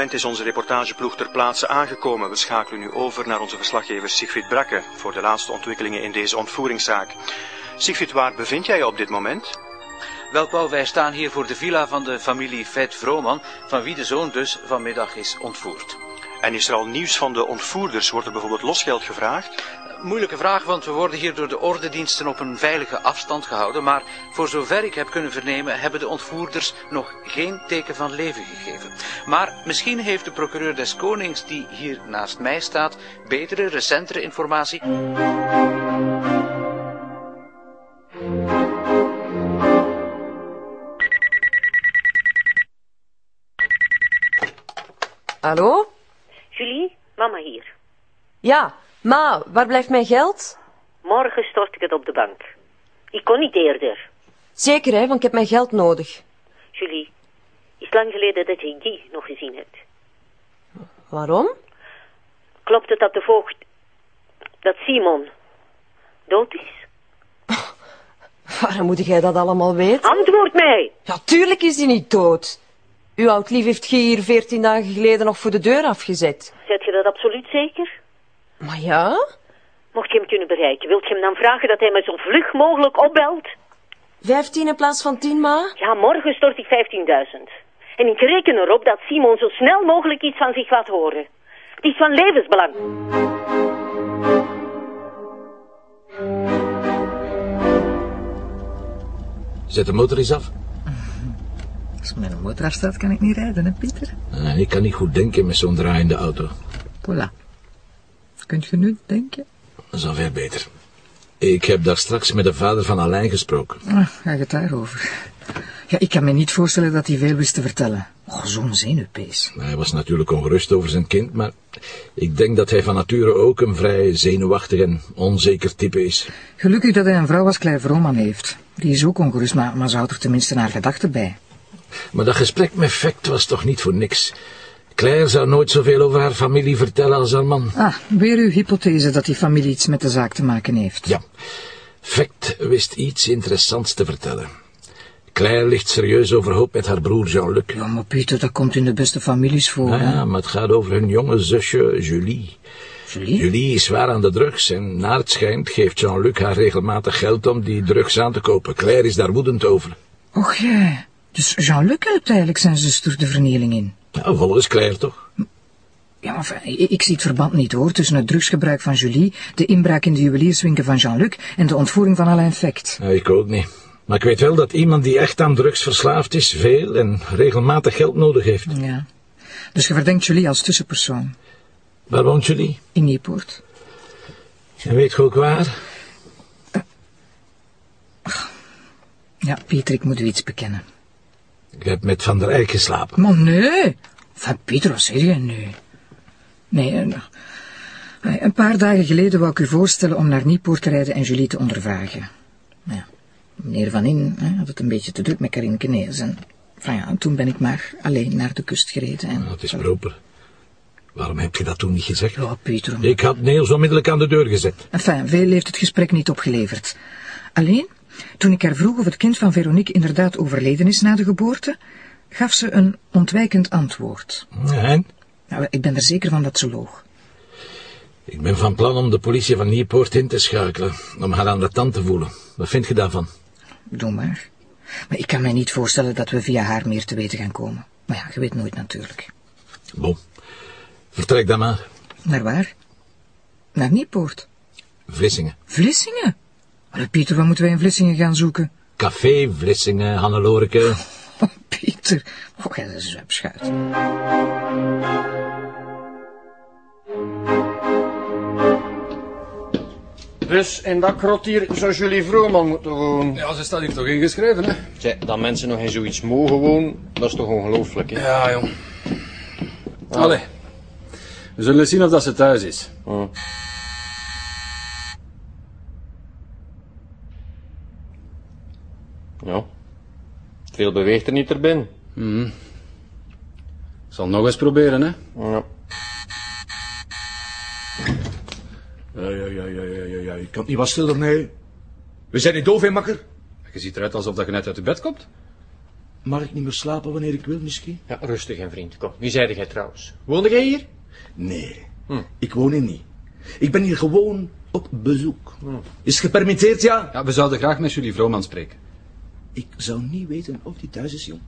moment is onze reportageploeg ter plaatse aangekomen. We schakelen nu over naar onze verslaggever Sigfried Brakke voor de laatste ontwikkelingen in deze ontvoeringszaak. Sigfried, waar bevind jij je op dit moment? Wel, Paul, wij staan hier voor de villa van de familie Vet Vrooman, van wie de zoon dus vanmiddag is ontvoerd. En is er al nieuws van de ontvoerders? Wordt er bijvoorbeeld losgeld gevraagd? Moeilijke vraag, want we worden hier door de ordendiensten op een veilige afstand gehouden. Maar voor zover ik heb kunnen vernemen, hebben de ontvoerders nog geen teken van leven gegeven. Maar misschien heeft de procureur des Konings, die hier naast mij staat, betere, recentere informatie. Hallo? Julie, mama hier. Ja, ma, waar blijft mijn geld? Morgen stort ik het op de bank. Ik kon niet eerder. Zeker, hè, want ik heb mijn geld nodig. Julie, is lang geleden dat je Guy nog gezien hebt. Waarom? Klopt het dat de voogd... dat Simon dood is? Waarom moet jij dat allemaal weten? Antwoord mij! Ja, tuurlijk is hij niet dood. Uw oud-lief heeft Guy hier veertien dagen geleden nog voor de deur afgezet. Zet je dat absoluut zeker? Maar ja? Mocht je hem kunnen bereiken, wilt je hem dan vragen dat hij me zo vlug mogelijk opbelt? Vijftien in plaats van tien, ma? Ja, morgen stort ik 15.000. En ik reken erop dat Simon zo snel mogelijk iets van zich laat horen. Het is van levensbelang. Zet de motor eens af. Als mijn motor afstaat, kan ik niet rijden, hè, Pieter? Eh, ik kan niet goed denken met zo'n draaiende auto. Voilà. Kunt je nu denken? Dat is alweer beter. Ik heb daar straks met de vader van Alain gesproken. Ah, ga je het daarover? Ja, ik kan me niet voorstellen dat hij veel wist te vertellen. Oh, zo'n zenuwpees. Hij was natuurlijk ongerust over zijn kind, maar ik denk dat hij van nature ook een vrij zenuwachtig en onzeker type is. Gelukkig dat hij een vrouw als Claire Vrooman heeft. Die is ook ongerust, maar, maar ze houdt er tenminste haar gedachten bij. Maar dat gesprek met Fact was toch niet voor niks. Claire zou nooit zoveel over haar familie vertellen als haar man. Ah, weer uw hypothese dat die familie iets met de zaak te maken heeft. Ja. Fact wist iets interessants te vertellen. Claire ligt serieus overhoop met haar broer Jean-Luc. Ja, maar Pieter, dat komt in de beste families voor. hè? Ja, maar het gaat over hun jonge zusje Julie. Julie? Julie is zwaar aan de drugs en naar het schijnt geeft Jean-Luc haar regelmatig geld om die drugs aan te kopen. Claire is daar woedend over. Och ja, dus Jean-Luc helpt eigenlijk zijn zuster de vernieling in. Nou, volgens Claire toch? Ja, maar ik, zie het verband niet hoor, tussen het drugsgebruik van Julie, de inbraak in de juwelierswinkel van Jean-Luc en de ontvoering van Alain. Nou, ik ook niet. Maar ik weet wel dat iemand die echt aan drugs verslaafd is, veel en regelmatig geld nodig heeft. Ja. Dus je verdenkt Julie als tussenpersoon. Waar woont Julie? In Nieuwpoort. En weet je ook waar? Ja, Pieter, ik moet u iets bekennen. Ik heb met Van der Eyck geslapen. Maar nee. Van Pieter, wat zeg je nu? Nee, eh, nou, een paar dagen geleden wou ik u voorstellen om naar Nieuwpoort te rijden en Julie te ondervragen. Maar Ja, meneer Van In hè, had het een beetje te druk met Karinke Nees en van ja, toen ben ik maar alleen naar de kust gereden. En, Nou, het is proper. Waarom heb je dat toen niet gezegd? Ja, Pieter. om- Ik had Niels onmiddellijk aan de deur gezet. Enfin, veel heeft het gesprek niet opgeleverd. Alleen, toen ik haar vroeg of het kind van Veronique inderdaad overleden is na de geboorte, gaf ze een ontwijkend antwoord. En? Nou, ik ben er zeker van dat ze loog. Ik ben van plan om de politie van Nieuwpoort in te schakelen, om haar aan de tand te voelen. Wat vind je daarvan? Doe maar. Maar ik kan mij niet voorstellen dat we via haar meer te weten gaan komen. Maar ja, je weet nooit natuurlijk. Bon, vertrek dan maar. Naar waar? Naar Nieuwpoort. Vlissingen. Vlissingen? Maar Pieter, wat moeten wij in Vlissingen gaan zoeken? Café Vlissingen, Hanneloreke. Oh, Pieter. Oh, jij is een zwepschuit. Dus in dat krot hier zou jullie Vrooman moeten wonen. Ja, ze staat hier toch ingeschreven, hè? Tja, dat mensen nog in zoiets mogen wonen, dat is toch ongelooflijk, hè? Ja, jong. Allee. We zullen eens zien of dat ze thuis is. Hm. Ja. Veel beweegt er niet erbij. Ik zal nog eens proberen, hè? Ja. Ja, ja, ja, ja, ja, ja, ja. Je kan niet wat stiller, nee. We zijn niet doof, hè, makker? Je ziet eruit alsof dat je net uit je bed komt. Mag ik niet meer slapen wanneer ik wil, misschien? Ja, rustig, hè, vriend. Kom, wie zeide jij trouwens? Woonde jij hier? Nee, ik woon hier niet. Ik ben hier gewoon op bezoek. Is het gepermitteerd, ja? Ja, we zouden graag met jullie Vrooman spreken. Ik zou niet weten of die thuis is, jong.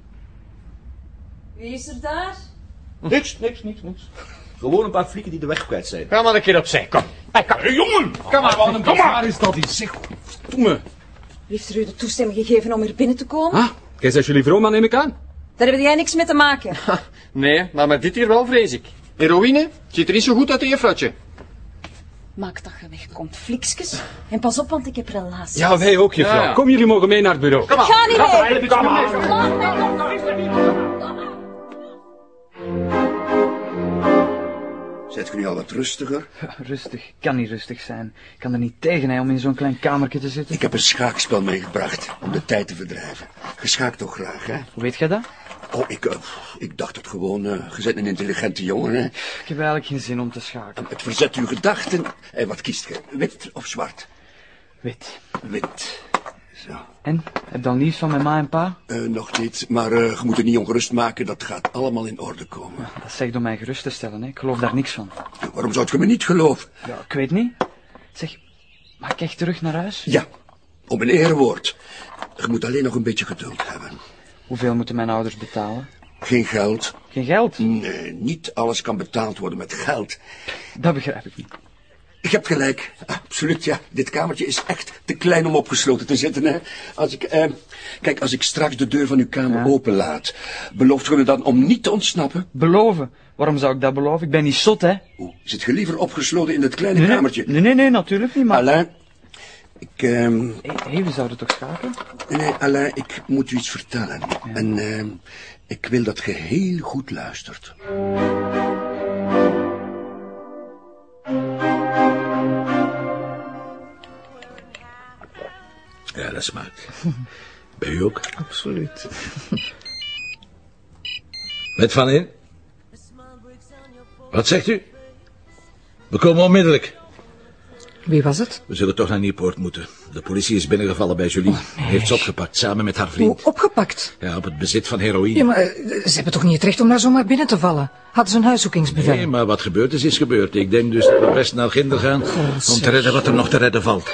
Wie is er daar? Niks, niks, niks, niks. Gewoon een paar flikken die de weg kwijt zijn. Ga maar een keer opzij, kom. Hey, kom. jongen! Kom maar, wat een waar is dat hier? Zeg, doe me. Heeft er u de toestemming gegeven om hier binnen te komen? Ah, jij zegt jullie Vrooman, neem ik aan. Daar heb jij niks mee te maken. Nee, maar met dit hier wel vrees ik. Heroïne ziet er niet zo goed uit in je fratje. Maak dat je wegkomt, flikskes. En pas op, want ik heb relaties. Ja, wij ook, juffrouw. Ja, ja. Kom, jullie mogen mee naar het bureau. Ik ga niet mee. Dan. Zet je nu al wat rustiger? Rustig, kan niet rustig zijn. Ik kan er niet tegen hè, om in zo'n klein kamertje te zitten. Ik heb een schaakspel meegebracht om de tijd te verdrijven. Je schaakt toch graag, hè? Hoe weet jij dat? Oh, ik, eh, ik dacht het gewoon. eh je bent een intelligente jongen, hè? Ik heb eigenlijk geen zin om te schaken. Het verzet uw gedachten. En wat kiest je? Wit of zwart? Wit. Wit. Zo. En? Heb dan nieuws van mijn ma en pa? Eh, nog niet, maar je moet er niet ongerust maken. Dat gaat allemaal in orde komen. Dat zegt om mij gerust te stellen, hè. Ik geloof daar niks van. Waarom zou je me niet geloven? Ja, ik weet niet. Zeg, mag ik echt terug naar huis? Ja, op een erewoord. Je moet alleen nog een beetje geduld hebben. Hoeveel moeten mijn ouders betalen? Geen geld. Geen geld? Nee, niet alles kan betaald worden met geld. Dat begrijp ik niet. Je hebt gelijk. Absoluut, ja. Dit kamertje is echt te klein om opgesloten te zitten, hè. Als ik, eh, kijk, als ik straks de deur van uw kamer Ja. openlaat, belooft u me dan om niet te ontsnappen? Beloven? Waarom zou ik dat beloven? Ik ben niet zot, hè? Oeh, zit je liever opgesloten in dat kleine Nee, kamertje? nee, nee, nee, natuurlijk niet, maar... Alain, ik, ehm, we zouden toch schaken? nee, Alain, ik moet u iets vertellen. En, ehm, ik wil dat je heel goed luistert. Ja, dat smaakt. Bij u ook? Absoluut. Met Van in? Wat zegt u? We komen onmiddellijk. Wie was het? We zullen toch naar Nieuwpoort moeten. De politie is binnengevallen bij Julie. Heeft ze opgepakt, samen met haar Hoe vriend. opgepakt? Ja, op het bezit van heroïne. Ja, maar eh, ze hebben toch niet het recht om daar zomaar binnen te vallen? Hadden ze een huiszoekingsbevel? Nee, maar wat gebeurd is, is gebeurd. Ik denk dus dat we best naar Ginder gaan om te redden wat er nog te redden valt.